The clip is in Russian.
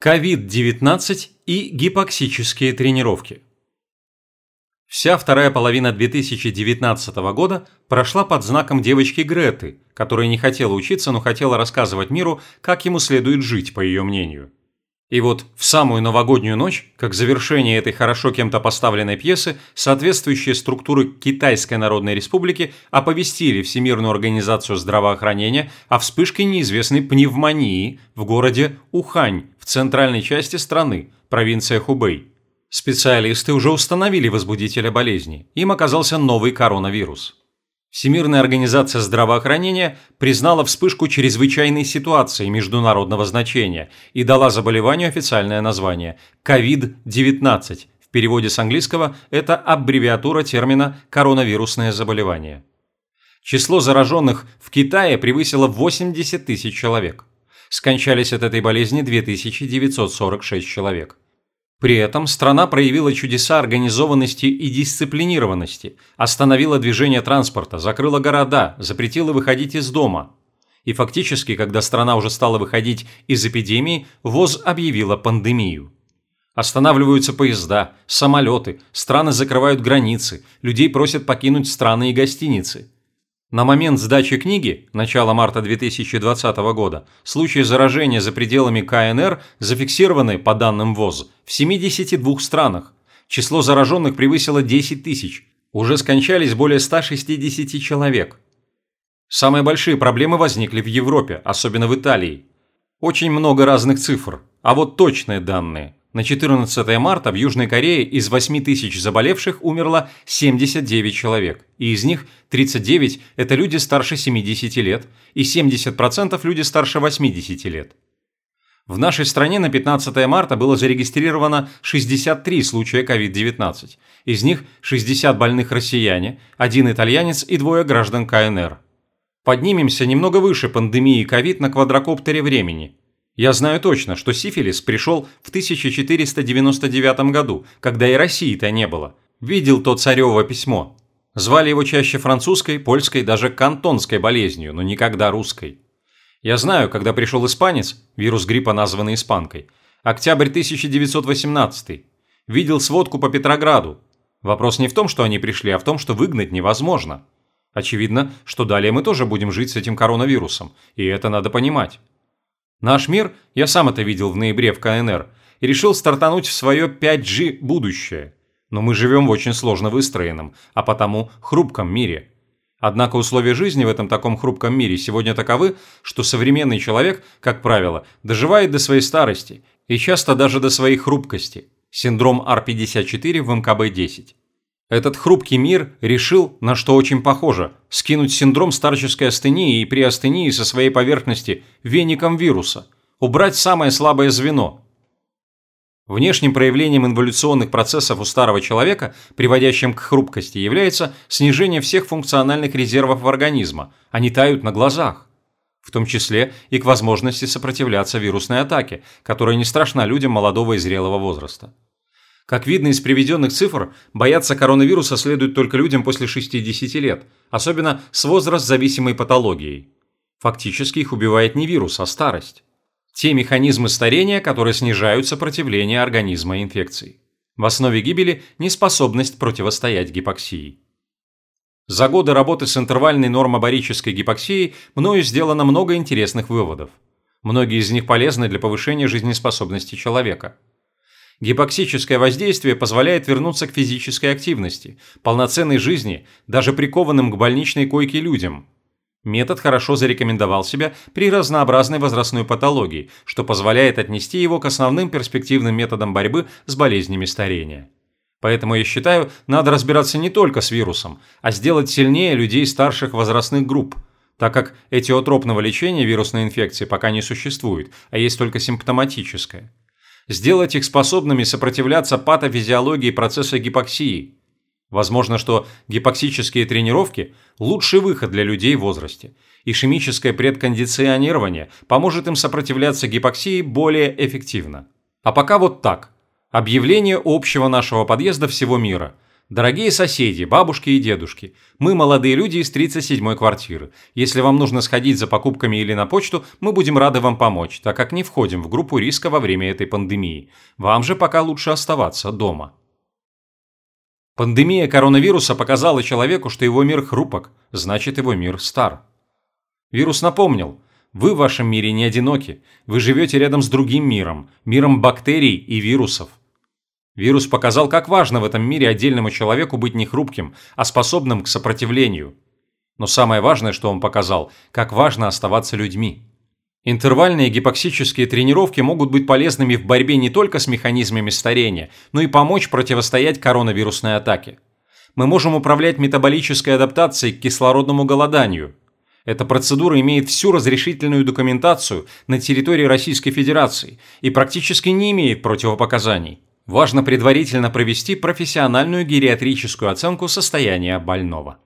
COVID-19 и гипоксические тренировки. Вся вторая половина 2019 года прошла под знаком девочки Греты, которая не хотела учиться, но хотела рассказывать миру, как ему следует жить, по ее мнению. И вот в самую новогоднюю ночь, как завершение этой хорошо кем-то поставленной пьесы, соответствующие структуры Китайской Народной Республики оповестили Всемирную организацию здравоохранения о вспышке неизвестной пневмонии в городе Ухань в центральной части страны, провинция Хубэй. Специалисты уже установили возбудителя болезни. Им оказался новый коронавирус. Всемирная организация здравоохранения признала вспышку чрезвычайной ситуации международного значения и дала заболеванию официальное название – COVID-19. В переводе с английского это аббревиатура термина «коронавирусное заболевание». Число зараженных в Китае превысило 80 тысяч человек. Скончались от этой болезни 2946 человек. При этом страна проявила чудеса организованности и дисциплинированности, остановила движение транспорта, закрыла города, запретила выходить из дома. И фактически, когда страна уже стала выходить из эпидемии, ВОЗ объявила пандемию. Останавливаются поезда, самолеты, страны закрывают границы, людей просят покинуть страны и гостиницы – на момент сдачи книги, начало марта 2020 года, случаи заражения за пределами КНР зафиксированы, по данным ВОЗ, в 72 странах. Число зараженных превысило 10 тысяч. Уже скончались более 160 человек. Самые большие проблемы возникли в Европе, особенно в Италии. Очень много разных цифр, а вот точные данные. На 14 марта в Южной Корее из 8 тысяч заболевших умерло 79 человек, и из них 39 – это люди старше 70 лет, и 70% – люди старше 80 лет. В нашей стране на 15 марта было зарегистрировано 63 случая COVID-19, из них 60 больных россияне, один итальянец и двое граждан КНР. Поднимемся немного выше пандемии COVID на квадрокоптере времени – я знаю точно, что сифилис пришел в 1499 году, когда и России-то не было. Видел то царево письмо. Звали его чаще французской, польской, даже кантонской болезнью, но никогда русской. Я знаю, когда пришел испанец, вирус гриппа, названный испанкой, октябрь 1918, видел сводку по Петрограду. Вопрос не в том, что они пришли, а в том, что выгнать невозможно. Очевидно, что далее мы тоже будем жить с этим коронавирусом, и это надо понимать. Наш мир, я сам это видел в ноябре в КНР, и решил стартануть в свое 5G будущее. Но мы живем в очень сложно выстроенном, а потому хрупком мире. Однако условия жизни в этом таком хрупком мире сегодня таковы, что современный человек, как правило, доживает до своей старости и часто даже до своей хрупкости. Синдром R54 в МКБ-10. Этот хрупкий мир решил, на что очень похоже, скинуть синдром старческой астении и при астении со своей поверхности веником вируса, убрать самое слабое звено. Внешним проявлением инволюционных процессов у старого человека, приводящим к хрупкости, является снижение всех функциональных резервов организма, они тают на глазах. В том числе и к возможности сопротивляться вирусной атаке, которая не страшна людям молодого и зрелого возраста. Как видно из приведенных цифр, бояться коронавируса следует только людям после 60 лет, особенно с возраст-зависимой патологией. Фактически их убивает не вирус, а старость. Те механизмы старения, которые снижают сопротивление организма инфекции. В основе гибели – неспособность противостоять гипоксии. За годы работы с интервальной нормобарической гипоксией мною сделано много интересных выводов. Многие из них полезны для повышения жизнеспособности человека – Гипоксическое воздействие позволяет вернуться к физической активности, полноценной жизни, даже прикованным к больничной койке людям. Метод хорошо зарекомендовал себя при разнообразной возрастной патологии, что позволяет отнести его к основным перспективным методам борьбы с болезнями старения. Поэтому я считаю, надо разбираться не только с вирусом, а сделать сильнее людей старших возрастных групп, так как этиотропного лечения вирусной инфекции пока не существует, а есть только симптоматическое сделать их способными сопротивляться патофизиологии процесса гипоксии. Возможно, что гипоксические тренировки – лучший выход для людей в возрасте. Ишемическое предкондиционирование поможет им сопротивляться гипоксии более эффективно. А пока вот так. Объявление общего нашего подъезда всего мира. Дорогие соседи, бабушки и дедушки, мы молодые люди из 37-й квартиры. Если вам нужно сходить за покупками или на почту, мы будем рады вам помочь, так как не входим в группу риска во время этой пандемии. Вам же пока лучше оставаться дома. Пандемия коронавируса показала человеку, что его мир хрупок, значит его мир стар. Вирус напомнил, вы в вашем мире не одиноки, вы живете рядом с другим миром, миром бактерий и вирусов. Вирус показал, как важно в этом мире отдельному человеку быть не хрупким, а способным к сопротивлению. Но самое важное, что он показал, как важно оставаться людьми. Интервальные гипоксические тренировки могут быть полезными в борьбе не только с механизмами старения, но и помочь противостоять коронавирусной атаке. Мы можем управлять метаболической адаптацией к кислородному голоданию. Эта процедура имеет всю разрешительную документацию на территории Российской Федерации и практически не имеет противопоказаний важно предварительно провести профессиональную гериатрическую оценку состояния больного.